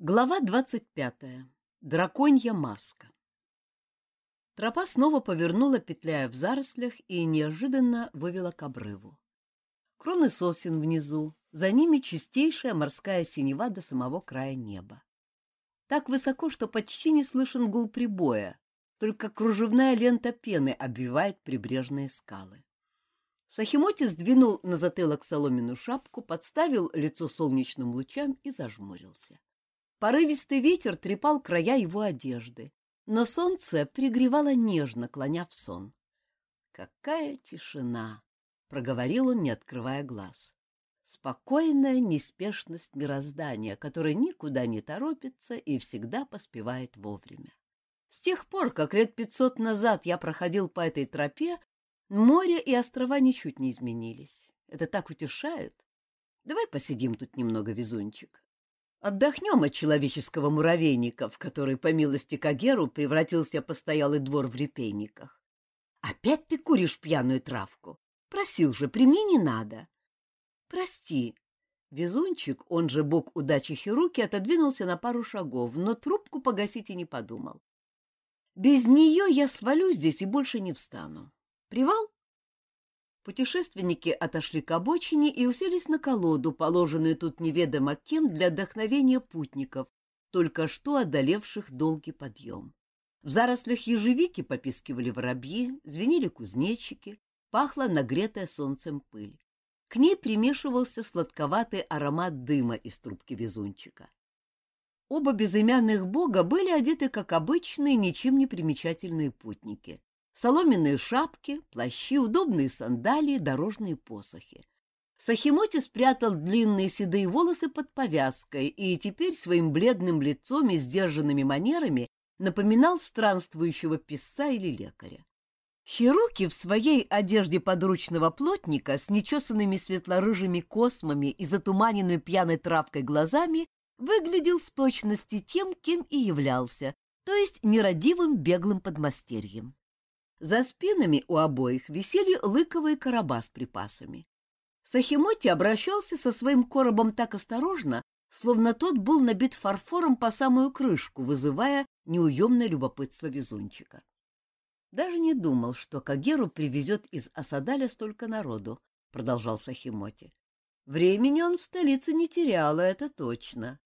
Глава двадцать пятая. Драконья маска. Тропа снова повернула, петляя в зарослях, и неожиданно вывела к обрыву. Кроны сосен внизу, за ними чистейшая морская синева до самого края неба. Так высоко, что почти не слышен гул прибоя, только кружевная лента пены обвивает прибрежные скалы. Сахимоти сдвинул на затылок соломенную шапку, подставил лицо солнечным лучам и зажмурился. Порывистый ветер трепал края его одежды, но солнце пригревало нежно, клоня в сон. «Какая тишина!» — проговорил он, не открывая глаз. «Спокойная неспешность мироздания, которое никуда не торопится и всегда поспевает вовремя. С тех пор, как лет пятьсот назад я проходил по этой тропе, море и острова ничуть не изменились. Это так утешает. Давай посидим тут немного, везунчик. Отдохнем от человеческого муравейника, в который, по милости Кагеру, превратился постоялый двор в репейниках. Опять ты куришь пьяную травку? Просил же, при не надо. Прости. Везунчик, он же бог удачи Хируки, отодвинулся на пару шагов, но трубку погасить и не подумал. Без нее я свалю здесь и больше не встану. Привал? Путешественники отошли к обочине и уселись на колоду, положенную тут неведомо кем для вдохновения путников, только что одолевших долгий подъем. В зарослях ежевики попискивали воробьи, звенели кузнечики, пахла нагретая солнцем пыль. К ней примешивался сладковатый аромат дыма из трубки везунчика. Оба безымянных бога были одеты, как обычные, ничем не примечательные путники соломенные шапки, плащи, удобные сандалии, дорожные посохи. Сахимоти спрятал длинные седые волосы под повязкой и теперь своим бледным лицом и сдержанными манерами напоминал странствующего писца или лекаря. Хируки в своей одежде подручного плотника с нечесанными светлорыжими космами и затуманенной пьяной травкой глазами выглядел в точности тем, кем и являлся, то есть нерадивым беглым подмастерьем. За спинами у обоих висели лыковые короба с припасами. Сахимоти обращался со своим коробом так осторожно, словно тот был набит фарфором по самую крышку, вызывая неуемное любопытство везунчика. Даже не думал, что Кагеру привезет из Асадаля столько народу, — продолжал Сахимоти. Времени он в столице не терял, это точно.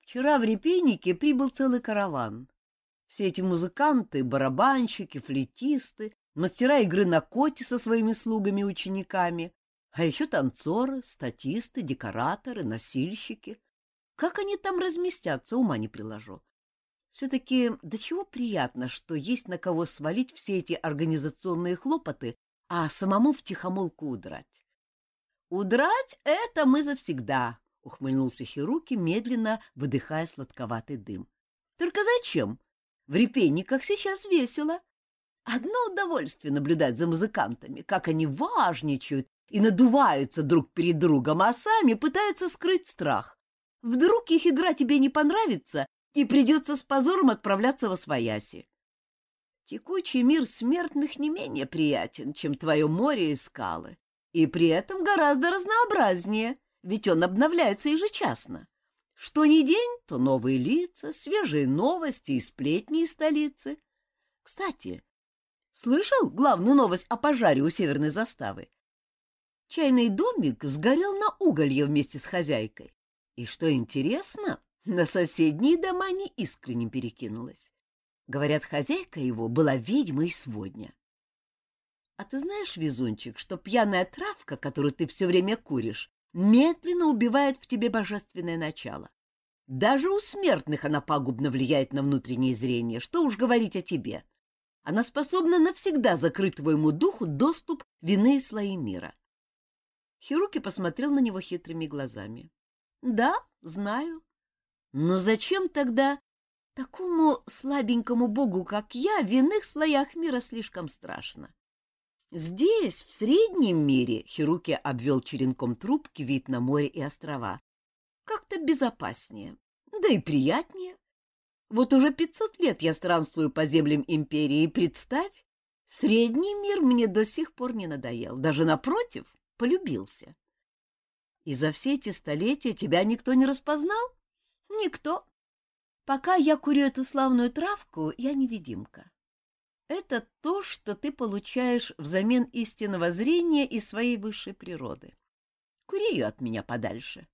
Вчера в Репейнике прибыл целый караван. Все эти музыканты, барабанщики, флейтисты, мастера игры на коте со своими слугами и учениками, а еще танцоры, статисты, декораторы, носильщики. Как они там разместятся, ума не приложу. Все-таки до чего приятно, что есть на кого свалить все эти организационные хлопоты, а самому втихомолку удрать. «Удрать — это мы завсегда», — ухмыльнулся Хируки, медленно выдыхая сладковатый дым. «Только зачем? В репейниках сейчас весело. Одно удовольствие наблюдать за музыкантами, как они важничают и надуваются друг перед другом, а сами пытаются скрыть страх. Вдруг их игра тебе не понравится, и придется с позором отправляться во свояси. Текучий мир смертных не менее приятен, чем твое море и скалы, и при этом гораздо разнообразнее, ведь он обновляется ежечасно. Что ни день, то новые лица, свежие новости и сплетни из столицы. Кстати, слышал главную новость о пожаре у северной заставы? Чайный домик сгорел на уголье вместе с хозяйкой. И что интересно, на соседние дома не искренне перекинулась. Говорят, хозяйка его была ведьмой сводня. А ты знаешь, везунчик, что пьяная травка, которую ты все время куришь, медленно убивает в тебе божественное начало. Даже у смертных она пагубно влияет на внутреннее зрение, что уж говорить о тебе. Она способна навсегда закрыть твоему духу доступ в иные слои мира. Хируки посмотрел на него хитрыми глазами. — Да, знаю. Но зачем тогда такому слабенькому богу, как я, в иных слоях мира слишком страшно? Здесь, в среднем мире, Хируки обвел черенком трубки вид на море и острова, как-то безопаснее, да и приятнее. Вот уже пятьсот лет я странствую по землям империи, и представь, средний мир мне до сих пор не надоел, даже напротив, полюбился. И за все эти столетия тебя никто не распознал? Никто. Пока я курю эту славную травку, я невидимка. Это то, что ты получаешь взамен истинного зрения и своей высшей природы. Кури ее от меня подальше.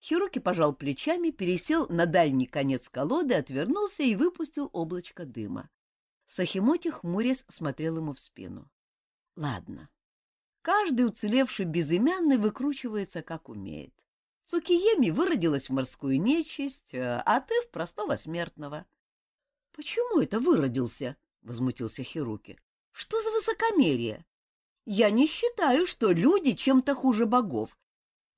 Хируки пожал плечами, пересел на дальний конец колоды, отвернулся и выпустил облачко дыма. Сахимоти хмурясь смотрел ему в спину. — Ладно. Каждый уцелевший безымянный выкручивается, как умеет. Цукиеми выродилась в морскую нечисть, а ты в простого смертного. — Почему это выродился? — возмутился Хируки. — Что за высокомерие? Я не считаю, что люди чем-то хуже богов.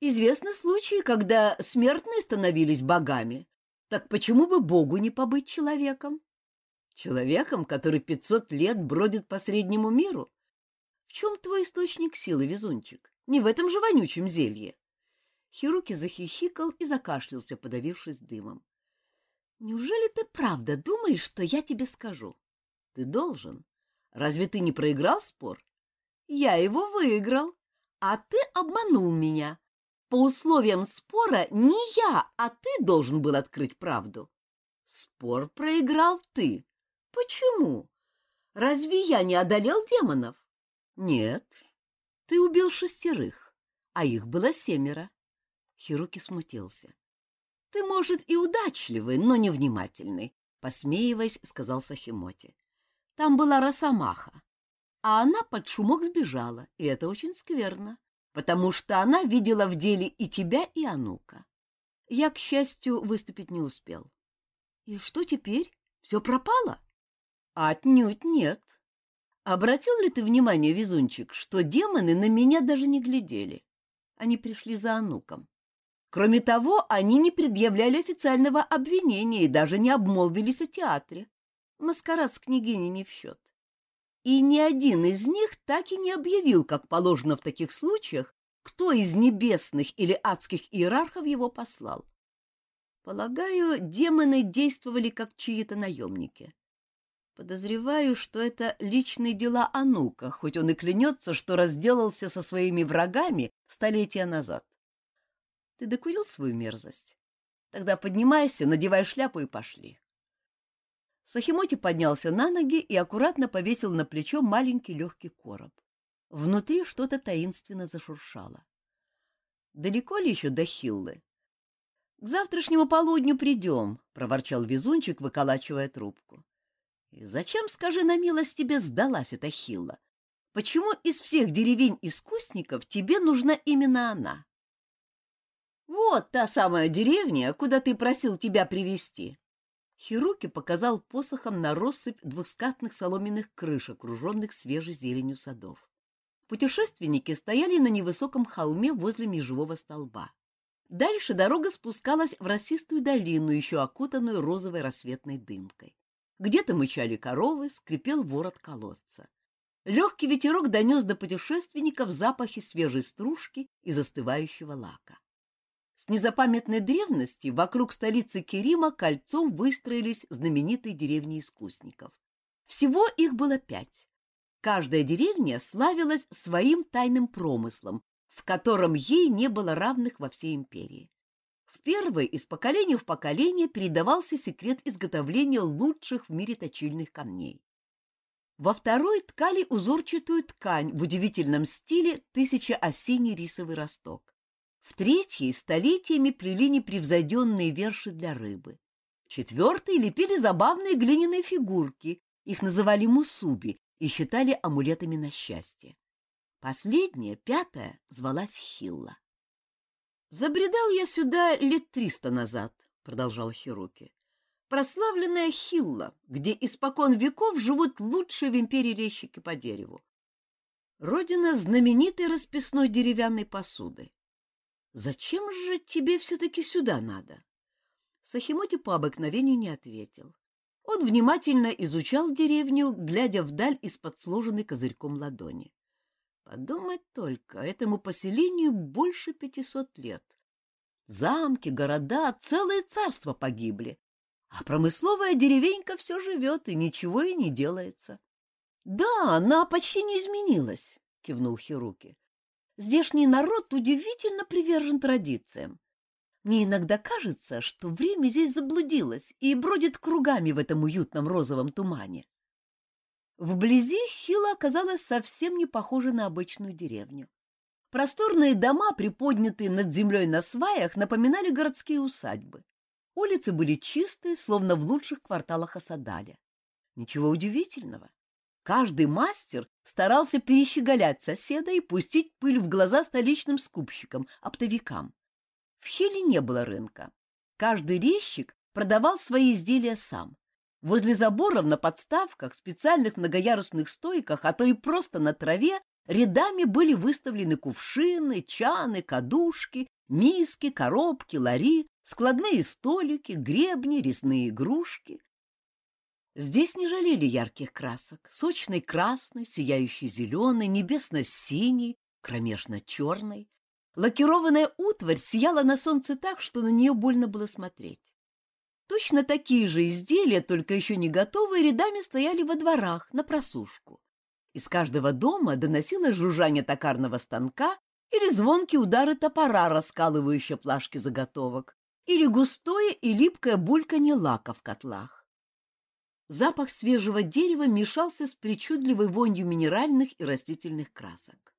Известны случаи, когда смертные становились богами. Так почему бы богу не побыть человеком? Человеком, который пятьсот лет бродит по среднему миру? В чем твой источник силы, везунчик? Не в этом же вонючем зелье. Хируки захихикал и закашлялся, подавившись дымом. Неужели ты правда думаешь, что я тебе скажу? Ты должен. Разве ты не проиграл спор? Я его выиграл, а ты обманул меня. По условиям спора не я, а ты должен был открыть правду. Спор проиграл ты. Почему? Разве я не одолел демонов? Нет. Ты убил шестерых, а их было семеро. Хируки смутился. — Ты, может, и удачливый, но невнимательный, — посмеиваясь, сказал Сахимоти. — Там была росомаха, а она под шумок сбежала, и это очень скверно, потому что она видела в деле и тебя, и Анука. Я, к счастью, выступить не успел. — И что теперь? Все пропало? — Отнюдь нет. Обратил ли ты внимание, везунчик, что демоны на меня даже не глядели? Они пришли за Ануком. Кроме того, они не предъявляли официального обвинения и даже не обмолвились о театре. Маскарад с княгиней не в счет. И ни один из них так и не объявил, как положено в таких случаях, кто из небесных или адских иерархов его послал. Полагаю, демоны действовали как чьи-то наемники. Подозреваю, что это личные дела Анука, хоть он и клянется, что разделался со своими врагами столетия назад. Ты докурил свою мерзость? Тогда поднимайся, надевай шляпу и пошли. Сахимоти поднялся на ноги и аккуратно повесил на плечо маленький легкий короб. Внутри что-то таинственно зашуршало. Далеко ли еще до Хиллы? — К завтрашнему полудню придем, — проворчал везунчик, выколачивая трубку. — И зачем, скажи на милость, тебе сдалась эта Хилла? Почему из всех деревень-искусников тебе нужна именно она? Вот та самая деревня, куда ты просил тебя привести. Хируки показал посохом на россыпь двухскатных соломенных крыш, окруженных свежей зеленью садов. Путешественники стояли на невысоком холме возле межевого столба. Дальше дорога спускалась в росистую долину, еще окутанную розовой рассветной дымкой. Где-то мычали коровы, скрипел ворот колодца. Легкий ветерок донес до путешественников запахи свежей стружки и застывающего лака. С незапамятной древности вокруг столицы Керима кольцом выстроились знаменитые деревни искусников. Всего их было пять. Каждая деревня славилась своим тайным промыслом, в котором ей не было равных во всей империи. В первой из поколения в поколение передавался секрет изготовления лучших в мире точильных камней. Во второй ткали узорчатую ткань в удивительном стиле тысяча осенний рисовый росток. В третьей столетиями плели непревзойденные верши для рыбы. В четвертой лепили забавные глиняные фигурки, их называли мусуби и считали амулетами на счастье. Последняя, пятая, звалась Хилла. «Забредал я сюда лет триста назад», — продолжал Хироки. «Прославленная Хилла, где испокон веков живут лучшие в империи резчики по дереву. Родина знаменитой расписной деревянной посуды. Зачем же тебе все-таки сюда надо? Сахимоти по обыкновению не ответил. Он внимательно изучал деревню, глядя вдаль из-под сложенной козырьком ладони. Подумать только, этому поселению больше пятисот лет. Замки, города, целые царства погибли, а промысловая деревенька все живет и ничего и не делается. — Да, она почти не изменилась, — кивнул Хируки. Здешний народ удивительно привержен традициям. Мне иногда кажется, что время здесь заблудилось и бродит кругами в этом уютном розовом тумане. Вблизи Хила оказалась совсем не похожа на обычную деревню. Просторные дома, приподнятые над землей на сваях, напоминали городские усадьбы. Улицы были чистые, словно в лучших кварталах Асадаля. Ничего удивительного. Каждый мастер старался перещеголять соседа и пустить пыль в глаза столичным скупщикам, оптовикам. В Хеле не было рынка. Каждый резчик продавал свои изделия сам. Возле заборов на подставках, специальных многоярусных стойках, а то и просто на траве, рядами были выставлены кувшины, чаны, кадушки, миски, коробки, лари, складные столики, гребни, резные игрушки. Здесь не жалели ярких красок. Сочный красный, сияющий зеленый, небесно-синий, кромешно-черный. Лакированная утварь сияла на солнце так, что на нее больно было смотреть. Точно такие же изделия, только еще не готовые, рядами стояли во дворах на просушку. Из каждого дома доносилось жужжание токарного станка или звонкие удары топора, раскалывающие плашки заготовок, или густое и липкое бульканье лака в котлах. Запах свежего дерева мешался с причудливой вонью минеральных и растительных красок.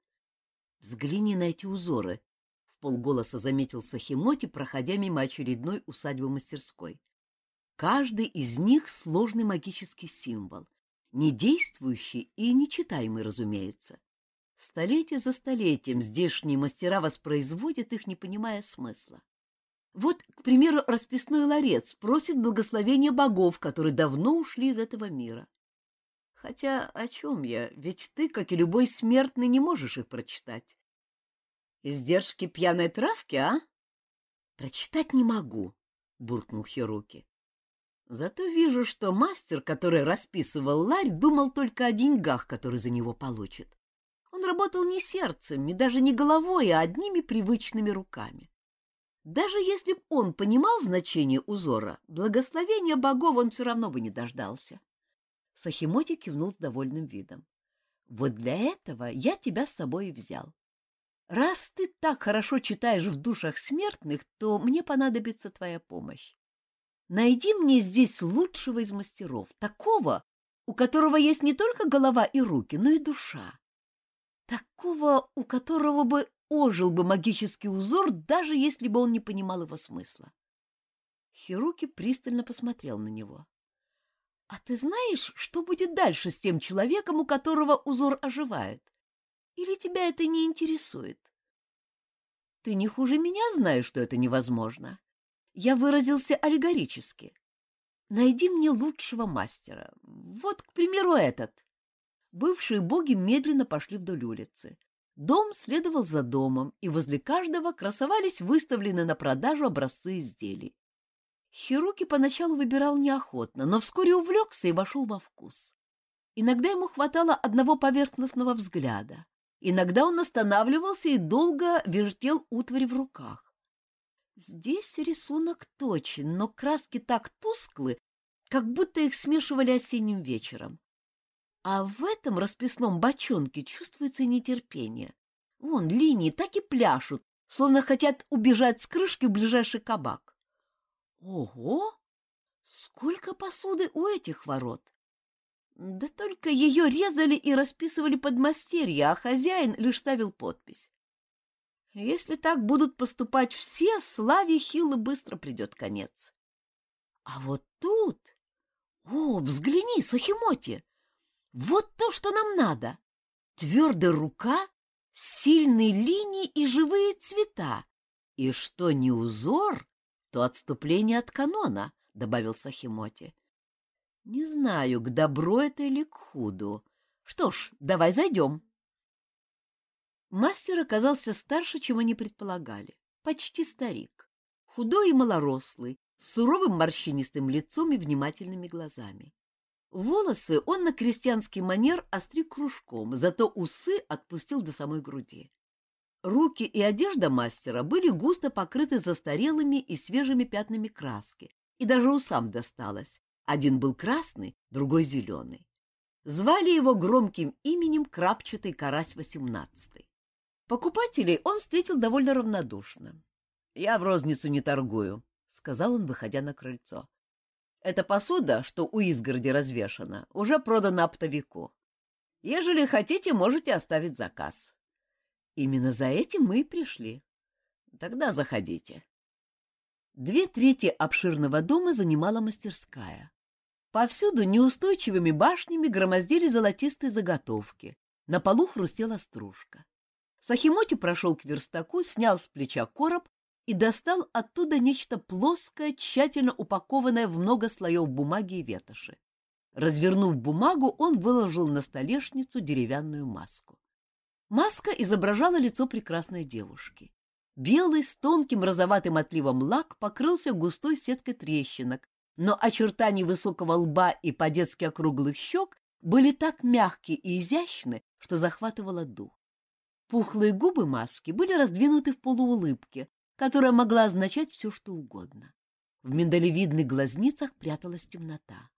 Взгляни на эти узоры, — в полголоса заметил Сахимоти, проходя мимо очередной усадьбы-мастерской. Каждый из них — сложный магический символ, не действующий и нечитаемый, разумеется. Столетие за столетием здешние мастера воспроизводят их, не понимая смысла. Вот, к примеру, расписной ларец просит благословения богов, которые давно ушли из этого мира. Хотя о чем я? Ведь ты, как и любой смертный, не можешь их прочитать. Издержки пьяной травки, а? Прочитать не могу, буркнул Хируки. Зато вижу, что мастер, который расписывал ларь, думал только о деньгах, которые за него получит. Он работал не сердцем, и даже не головой, а одними привычными руками. Даже если б он понимал значение узора, благословения богов он все равно бы не дождался. Сахимоти кивнул с довольным видом. Вот для этого я тебя с собой и взял. Раз ты так хорошо читаешь в душах смертных, то мне понадобится твоя помощь. Найди мне здесь лучшего из мастеров, такого, у которого есть не только голова и руки, но и душа. Такого, у которого бы ожил бы магический узор, даже если бы он не понимал его смысла. Хируки пристально посмотрел на него. — А ты знаешь, что будет дальше с тем человеком, у которого узор оживает? Или тебя это не интересует? — Ты не хуже меня знаешь, что это невозможно. Я выразился аллегорически. Найди мне лучшего мастера. Вот, к примеру, этот. Бывшие боги медленно пошли вдоль улицы. Дом следовал за домом, и возле каждого красовались выставлены на продажу образцы изделий. Хируки поначалу выбирал неохотно, но вскоре увлекся и вошел во вкус. Иногда ему хватало одного поверхностного взгляда. Иногда он останавливался и долго вертел утварь в руках. Здесь рисунок точен, но краски так тусклы, как будто их смешивали осенним вечером. А в этом расписном бочонке чувствуется нетерпение. Вон, линии так и пляшут, словно хотят убежать с крышки в ближайший кабак. Ого! Сколько посуды у этих ворот! Да только ее резали и расписывали подмастерья, а хозяин лишь ставил подпись. Если так будут поступать все, славе Хилла быстро придет конец. А вот тут... О, взгляни, Сахимоти! Вот то, что нам надо. Твердая рука, сильные линии и живые цвета. И что не узор, то отступление от канона, — добавил Сахимоти. Не знаю, к добру это или к худу. Что ж, давай зайдем. Мастер оказался старше, чем они предполагали. Почти старик. Худой и малорослый, с суровым морщинистым лицом и внимательными глазами. Волосы он на крестьянский манер остриг кружком, зато усы отпустил до самой груди. Руки и одежда мастера были густо покрыты застарелыми и свежими пятнами краски, и даже усам досталось. Один был красный, другой зеленый. Звали его громким именем Крапчатый Карась XVIII. Покупателей он встретил довольно равнодушно. Я в розницу не торгую, — сказал он, выходя на крыльцо. Эта посуда, что у изгороди развешана, уже продана оптовику. Ежели хотите, можете оставить заказ. Именно за этим мы и пришли. Тогда заходите. Две трети обширного дома занимала мастерская. Повсюду неустойчивыми башнями громоздили золотистые заготовки. На полу хрустела стружка. Сахимоти прошел к верстаку, снял с плеча короб и достал оттуда нечто плоское, тщательно упакованное в много слоев бумаги и ветоши. Развернув бумагу, он выложил на столешницу деревянную маску. Маска изображала лицо прекрасной девушки. Белый с тонким розоватым отливом лак покрылся густой сеткой трещинок, но очертания высокого лба и по-детски округлых щек были так мягкие и изящны, что захватывало дух. Пухлые губы маски были раздвинуты в полуулыбке, которая могла означать все, что угодно. В миндалевидных глазницах пряталась темнота.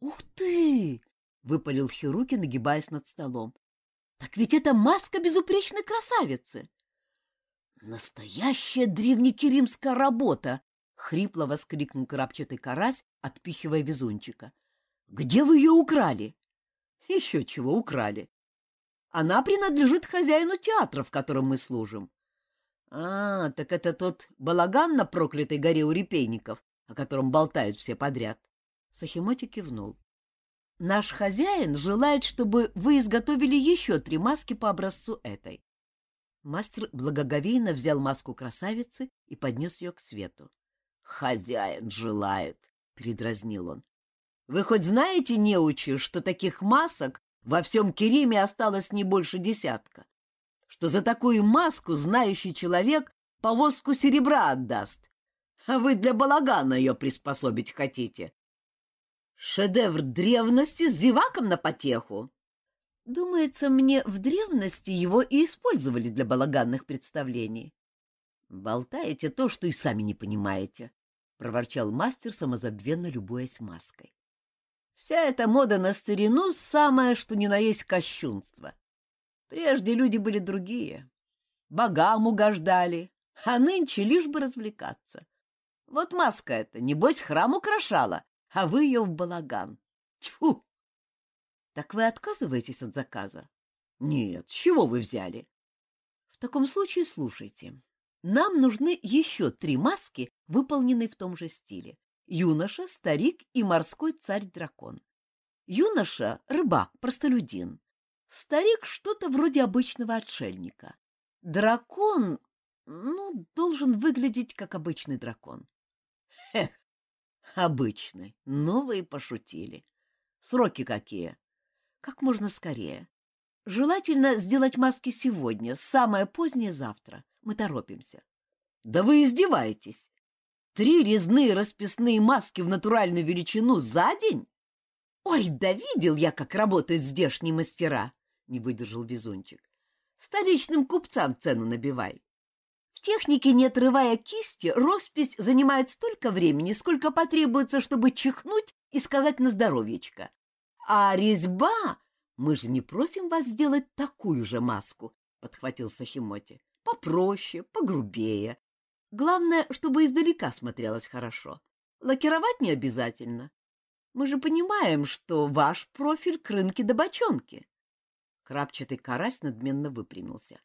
«Ух ты!» — выпалил Хируки, нагибаясь над столом. «Так ведь это маска безупречной красавицы!» «Настоящая древнекиримская работа!» — хрипло воскликнул крапчатый карась, отпихивая везунчика. «Где вы ее украли?» «Еще чего украли. Она принадлежит хозяину театра, в котором мы служим. А, так это тот балаган на проклятой горе у репейников, о котором болтают все подряд. Сахимоти кивнул. Наш хозяин желает, чтобы вы изготовили еще три маски по образцу этой. Мастер благоговейно взял маску красавицы и поднес ее к свету. — Хозяин желает, — передразнил он. — Вы хоть знаете, неучи, что таких масок во всем Кериме осталось не больше десятка? Что за такую маску знающий человек повозку серебра отдаст, а вы для балагана ее приспособить хотите. Шедевр древности с зеваком на потеху. Думается, мне в древности его и использовали для балаганных представлений. Болтаете то, что и сами не понимаете, — проворчал мастер, самозабвенно любуясь маской. Вся эта мода на старину — самое, что ни на есть кощунство. Прежде люди были другие. Богам угождали, а нынче лишь бы развлекаться. Вот маска эта, небось, храм украшала, а вы ее в балаган. Тьфу! Так вы отказываетесь от заказа? Нет, с чего вы взяли? В таком случае слушайте. Нам нужны еще три маски, выполненные в том же стиле. Юноша, старик и морской царь-дракон. Юноша — рыбак, простолюдин. Старик что-то вроде обычного отшельника. Дракон, ну, должен выглядеть как обычный дракон. Хех, обычный. Новые пошутили. Сроки какие? Как можно скорее. Желательно сделать маски сегодня, самое позднее завтра. Мы торопимся. Да вы издеваетесь. Три резные расписные маски в натуральную величину за день? Ой, да видел я, как работают здешние мастера не выдержал везунчик. Столичным купцам цену набивай. В технике, не отрывая кисти, роспись занимает столько времени, сколько потребуется, чтобы чихнуть и сказать на здоровьечко. А резьба... Мы же не просим вас сделать такую же маску, — подхватил Сахимоти. Попроще, погрубее. Главное, чтобы издалека смотрелось хорошо. Лакировать не обязательно. Мы же понимаем, что ваш профиль к рынке до бочонки. Крапчатый карась надменно выпрямился.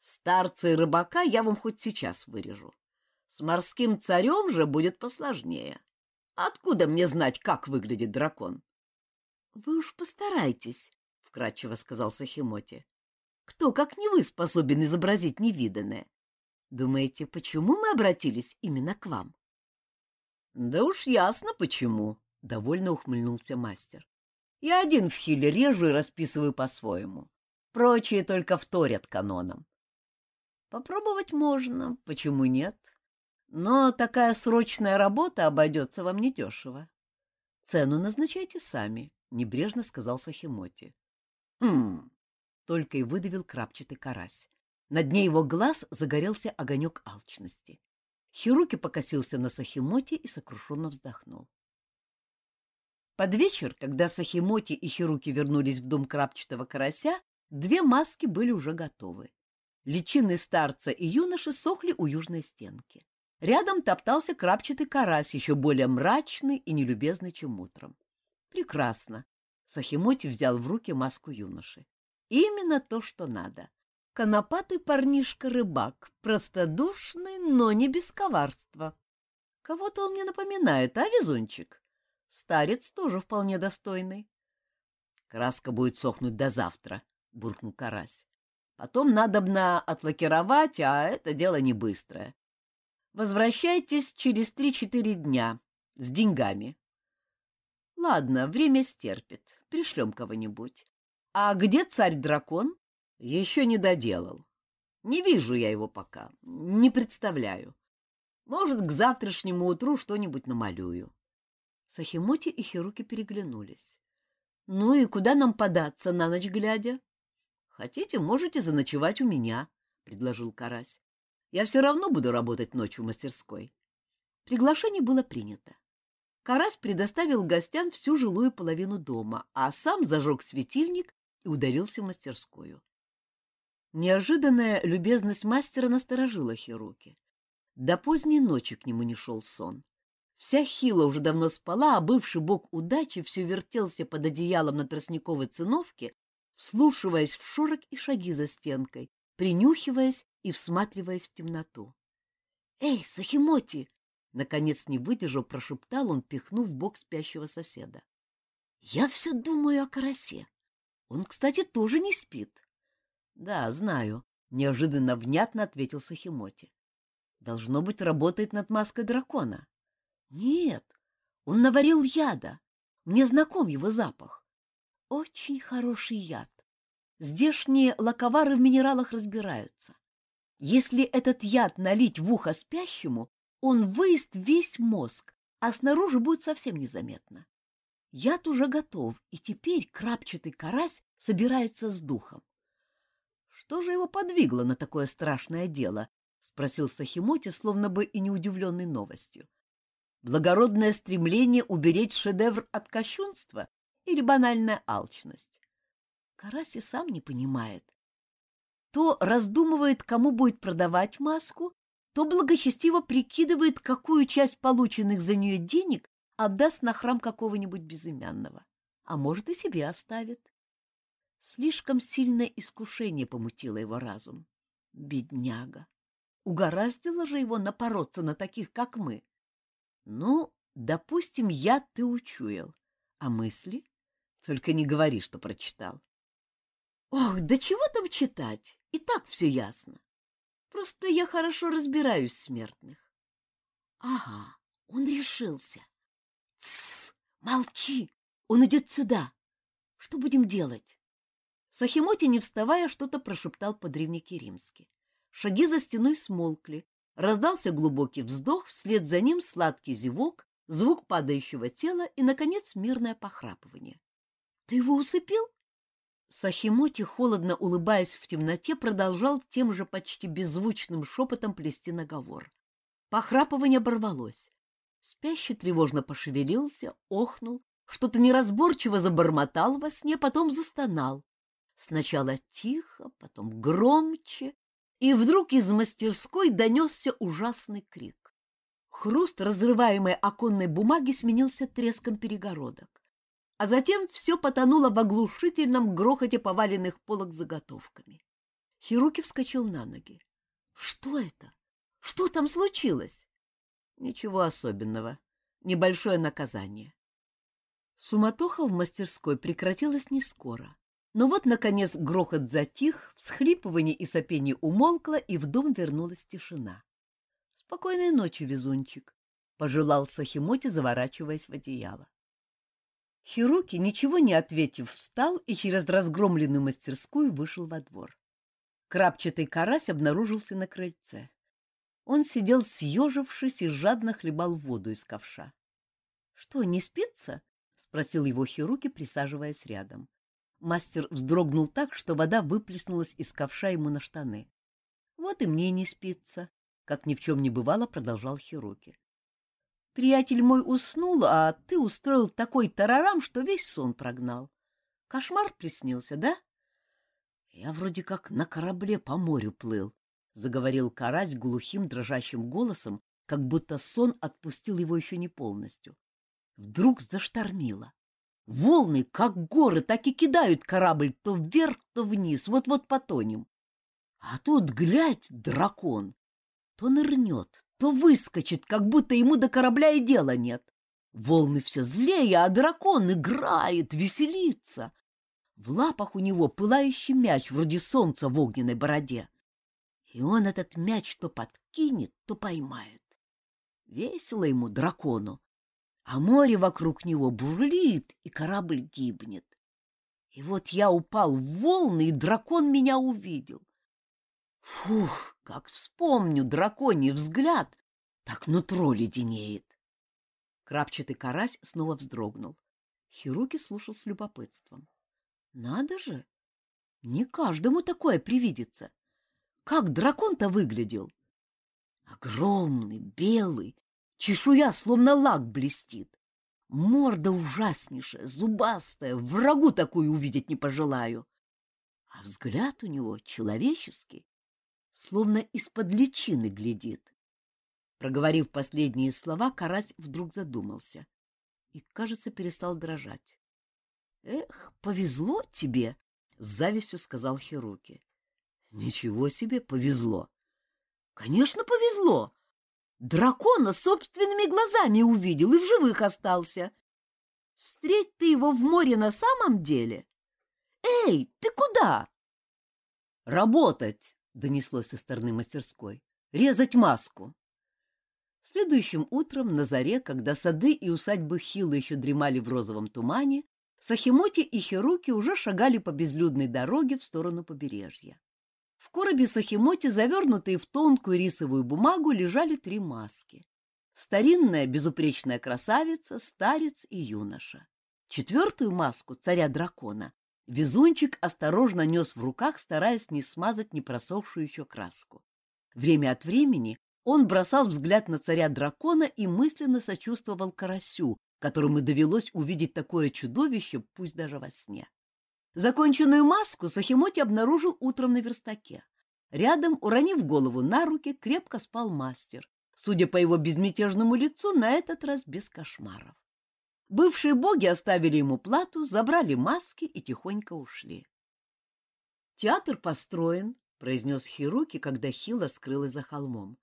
Старца и рыбака я вам хоть сейчас вырежу. С морским царем же будет посложнее. Откуда мне знать, как выглядит дракон? — Вы уж постарайтесь, — вкратчиво сказал Сахимоти. — Кто, как не вы, способен изобразить невиданное? Думаете, почему мы обратились именно к вам? — Да уж ясно, почему, — довольно ухмыльнулся мастер. Я один в хиле режу и расписываю по-своему. Прочие только вторят канонам. Попробовать можно, почему нет? Но такая срочная работа обойдется вам недешево. Цену назначайте сами, — небрежно сказал Сахимоти. Хм, только и выдавил крапчатый карась. На дне его глаз загорелся огонек алчности. Хируки покосился на Сахимоти и сокрушенно вздохнул. Под вечер, когда Сахимоти и Хируки вернулись в дом крапчатого карася, две маски были уже готовы. Личины старца и юноши сохли у южной стенки. Рядом топтался крапчатый карась, еще более мрачный и нелюбезный, чем утром. Прекрасно. Сахимоти взял в руки маску юноши. Именно то, что надо. Конопатый парнишка-рыбак, простодушный, но не без коварства. Кого-то он мне напоминает, а, везунчик? Старец тоже вполне достойный. Краска будет сохнуть до завтра, — буркнул Карась. Потом надобно отлакировать, а это дело не быстрое. Возвращайтесь через три-четыре дня с деньгами. Ладно, время стерпит. Пришлем кого-нибудь. А где царь-дракон? Еще не доделал. Не вижу я его пока. Не представляю. Может, к завтрашнему утру что-нибудь намалюю. Сахимоти и Хируки переглянулись. — Ну и куда нам податься на ночь глядя? — Хотите, можете заночевать у меня, — предложил Карась. — Я все равно буду работать ночью в мастерской. Приглашение было принято. Карась предоставил гостям всю жилую половину дома, а сам зажег светильник и ударился в мастерскую. Неожиданная любезность мастера насторожила Хируки. До поздней ночи к нему не шел сон. Вся хила уже давно спала, а бывший бог удачи все вертелся под одеялом на тростниковой циновке, вслушиваясь в шорок и шаги за стенкой, принюхиваясь и всматриваясь в темноту. — Эй, Сахимоти! Наконец, не выдержав, прошептал он, пихнув бок спящего соседа. — Я все думаю о карасе. Он, кстати, тоже не спит. — Да, знаю, — неожиданно внятно ответил Сахимоти. — Должно быть, работает над маской дракона. — Нет, он наварил яда. Мне знаком его запах. Очень хороший яд. Здешние лаковары в минералах разбираются. Если этот яд налить в ухо спящему, он выест весь мозг, а снаружи будет совсем незаметно. Яд уже готов, и теперь крапчатый карась собирается с духом. — Что же его подвигло на такое страшное дело? — спросил Сахимоти, словно бы и не удивленный новостью. — Благородное стремление уберечь шедевр от кощунства или банальная алчность? Карась и сам не понимает. То раздумывает, кому будет продавать маску, то благочестиво прикидывает, какую часть полученных за нее денег отдаст на храм какого-нибудь безымянного, а может и себе оставит. Слишком сильное искушение помутило его разум. Бедняга! Угораздило же его напороться на таких, как мы. Ну, допустим, я ты учуял, а мысли? Только не говори, что прочитал. Ох, да чего там читать? И так все ясно. Просто я хорошо разбираюсь в смертных. Ага, он решился. Тссс, молчи, он идет сюда. Что будем делать? Сахимоти, не вставая, что-то прошептал по-древнекиримски. Шаги за стеной смолкли. Раздался глубокий вздох, вслед за ним сладкий зевок, звук падающего тела и, наконец, мирное похрапывание. — Ты его усыпил? Сахимоти, холодно улыбаясь в темноте, продолжал тем же почти беззвучным шепотом плести наговор. Похрапывание оборвалось. Спящий тревожно пошевелился, охнул, что-то неразборчиво забормотал во сне, потом застонал. Сначала тихо, потом громче, и вдруг из мастерской донесся ужасный крик. Хруст разрываемой оконной бумаги сменился треском перегородок а затем все потонуло в оглушительном грохоте поваленных полок заготовками. Хируки вскочил на ноги. — Что это? Что там случилось? — Ничего особенного. Небольшое наказание. Суматоха в мастерской прекратилась не скоро. Но вот, наконец, грохот затих, всхлипывание и сопение умолкло, и в дом вернулась тишина. — Спокойной ночи, везунчик, — пожелал Сахимоти, заворачиваясь в одеяло. Хируки, ничего не ответив, встал и через разгромленную мастерскую вышел во двор. Крапчатый карась обнаружился на крыльце. Он сидел съежившись и жадно хлебал воду из ковша. — Что, не спится? — спросил его Хируки, присаживаясь рядом. Мастер вздрогнул так, что вода выплеснулась из ковша ему на штаны. — Вот и мне не спится, — как ни в чем не бывало, продолжал Хируки. Приятель мой уснул, а ты устроил такой тарарам, что весь сон прогнал. Кошмар приснился, да? Я вроде как на корабле по морю плыл, — заговорил карась глухим дрожащим голосом, как будто сон отпустил его еще не полностью. Вдруг заштормило. Волны, как горы, так и кидают корабль то вверх, то вниз, вот-вот потонем. А тут, глядь, дракон. То нырнет, то выскочит, как будто ему до корабля и дела нет. Волны все злее, а дракон играет, веселится. В лапах у него пылающий мяч, вроде солнца в огненной бороде. И он этот мяч то подкинет, то поймает. Весело ему, дракону, а море вокруг него бурлит, и корабль гибнет. И вот я упал в волны, и дракон меня увидел. Фух, как вспомню драконий взгляд, так нутро леденеет. Крапчатый карась снова вздрогнул. Хируки слушал с любопытством. Надо же! Не каждому такое привидится. Как дракон-то выглядел? Огромный, белый, чешуя словно лак блестит. Морда ужаснейшая, зубастая, врагу такую увидеть не пожелаю. А взгляд у него человеческий, словно из-под личины глядит. Проговорив последние слова, карась вдруг задумался и, кажется, перестал дрожать. — Эх, повезло тебе, — с завистью сказал Хируки. — Ничего себе, повезло. — Конечно, повезло. Дракона собственными глазами увидел и в живых остался. Встреть ты его в море на самом деле? Эй, ты куда? — Работать, — донеслось со стороны мастерской. — Резать маску. Следующим утром на заре, когда сады и усадьбы Хилла еще дремали в розовом тумане, Сахимоти и Хируки уже шагали по безлюдной дороге в сторону побережья. В коробе Сахимоти, завернутые в тонкую рисовую бумагу, лежали три маски. Старинная безупречная красавица, старец и юноша. Четвертую маску, царя-дракона, везунчик осторожно нес в руках, стараясь не смазать непросохшую еще краску. Время от времени он бросал взгляд на царя-дракона и мысленно сочувствовал карасю, которому довелось увидеть такое чудовище, пусть даже во сне. Законченную маску Сахимоти обнаружил утром на верстаке. Рядом, уронив голову на руки, крепко спал мастер. Судя по его безмятежному лицу, на этот раз без кошмаров. Бывшие боги оставили ему плату, забрали маски и тихонько ушли. «Театр построен», — произнес Хируки, когда Хила скрылась за холмом.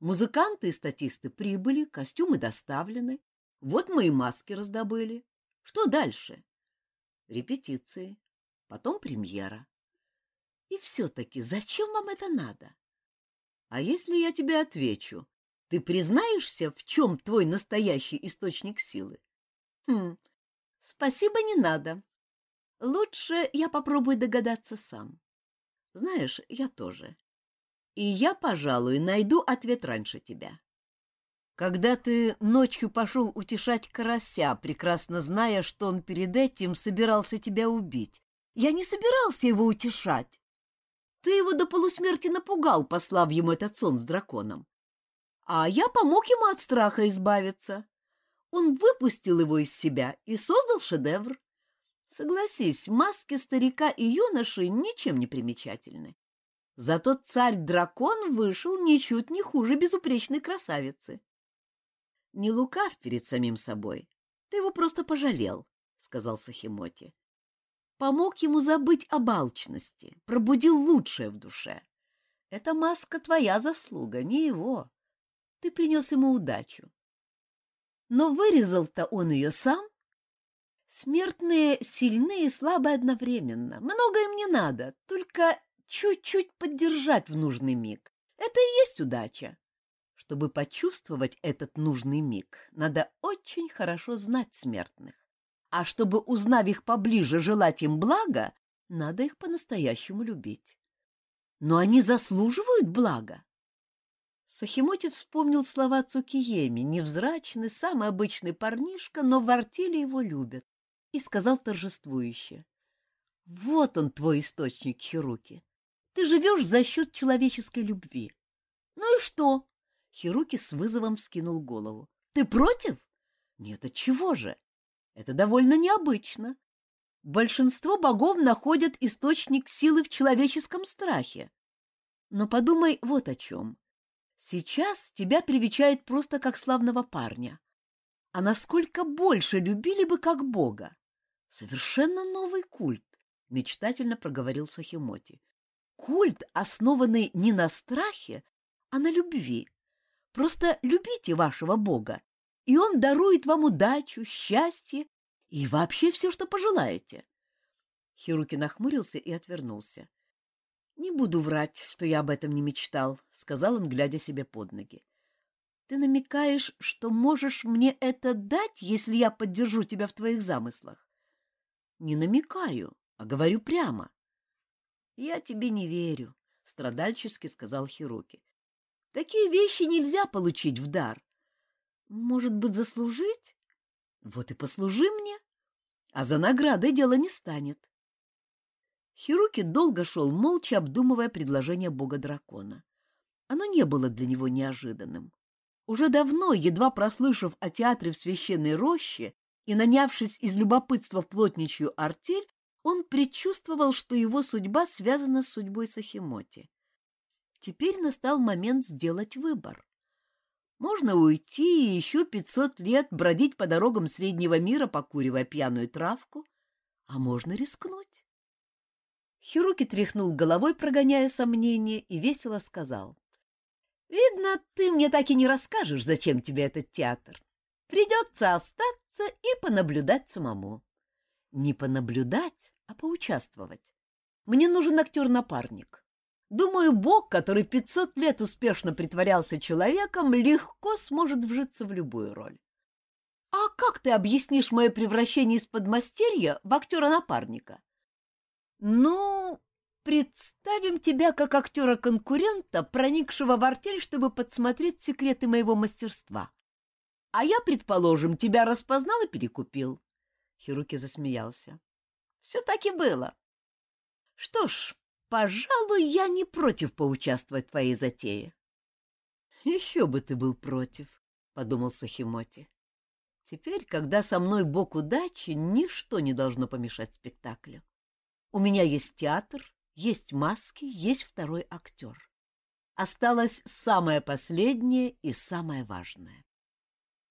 Музыканты и статисты прибыли, костюмы доставлены. Вот мы и маски раздобыли. Что дальше? Репетиции, потом премьера. И все-таки зачем вам это надо? А если я тебе отвечу, ты признаешься, в чем твой настоящий источник силы? Хм, спасибо, не надо. Лучше я попробую догадаться сам. Знаешь, я тоже и я, пожалуй, найду ответ раньше тебя. Когда ты ночью пошел утешать карася, прекрасно зная, что он перед этим собирался тебя убить, я не собирался его утешать. Ты его до полусмерти напугал, послав ему этот сон с драконом. А я помог ему от страха избавиться. Он выпустил его из себя и создал шедевр. Согласись, маски старика и юноши ничем не примечательны. Зато царь-дракон вышел ничуть не хуже безупречной красавицы. — Не лукав перед самим собой, ты его просто пожалел, — сказал Сахимоти. Помог ему забыть об алчности, пробудил лучшее в душе. Эта маска твоя заслуга, не его. Ты принес ему удачу. Но вырезал-то он ее сам. Смертные сильны и слабы одновременно. Много им не надо, только чуть-чуть поддержать в нужный миг. Это и есть удача. Чтобы почувствовать этот нужный миг, надо очень хорошо знать смертных. А чтобы, узнав их поближе, желать им блага, надо их по-настоящему любить. Но они заслуживают блага. Сахимоти вспомнил слова Цукиеми, невзрачный, самый обычный парнишка, но в артели его любят, и сказал торжествующе. — Вот он, твой источник, Хируки. Ты живешь за счет человеческой любви. Ну и что? Хируки с вызовом скинул голову. Ты против? Нет, от чего же? Это довольно необычно. большинство богов находят источник силы в человеческом страхе. Но подумай вот о чем. Сейчас тебя привечают просто как славного парня. А насколько больше любили бы как бога? Совершенно новый культ, — мечтательно проговорил Сахимоти. Культ, основанный не на страхе, а на любви. Просто любите вашего бога, и он дарует вам удачу, счастье и вообще все, что пожелаете. Хируки нахмурился и отвернулся. — Не буду врать, что я об этом не мечтал, — сказал он, глядя себе под ноги. — Ты намекаешь, что можешь мне это дать, если я поддержу тебя в твоих замыслах? — Не намекаю, а говорю прямо. — Я тебе не верю, — страдальчески сказал Хируки. — Такие вещи нельзя получить в дар. Может быть, заслужить? Вот и послужи мне, а за наградой дело не станет. Хируки долго шел молча, обдумывая предложение бога-дракона. Оно не было для него неожиданным. Уже давно, едва прослышав о театре в священной роще и нанявшись из любопытства в плотничью артель, он предчувствовал, что его судьба связана с судьбой Сахимоти. Теперь настал момент сделать выбор. Можно уйти и еще пятьсот лет бродить по дорогам среднего мира, покуривая пьяную травку, а можно рискнуть. Хируки тряхнул головой, прогоняя сомнения, и весело сказал. — Видно, ты мне так и не расскажешь, зачем тебе этот театр. Придется остаться и понаблюдать самому. Не понаблюдать, а поучаствовать. Мне нужен актер-напарник. Думаю, Бог, который пятьсот лет успешно притворялся человеком, легко сможет вжиться в любую роль. А как ты объяснишь мое превращение из подмастерья в актера-напарника? Ну, представим тебя как актера-конкурента, проникшего в артель, чтобы подсмотреть секреты моего мастерства. А я, предположим, тебя распознал и перекупил. Хируки засмеялся. Все так и было. Что ж, Пожалуй, я не против поучаствовать в твоей затее. — Еще бы ты был против, — подумал Сахимоти. Теперь, когда со мной бог удачи, ничто не должно помешать спектаклю. У меня есть театр, есть маски, есть второй актер. Осталось самое последнее и самое важное.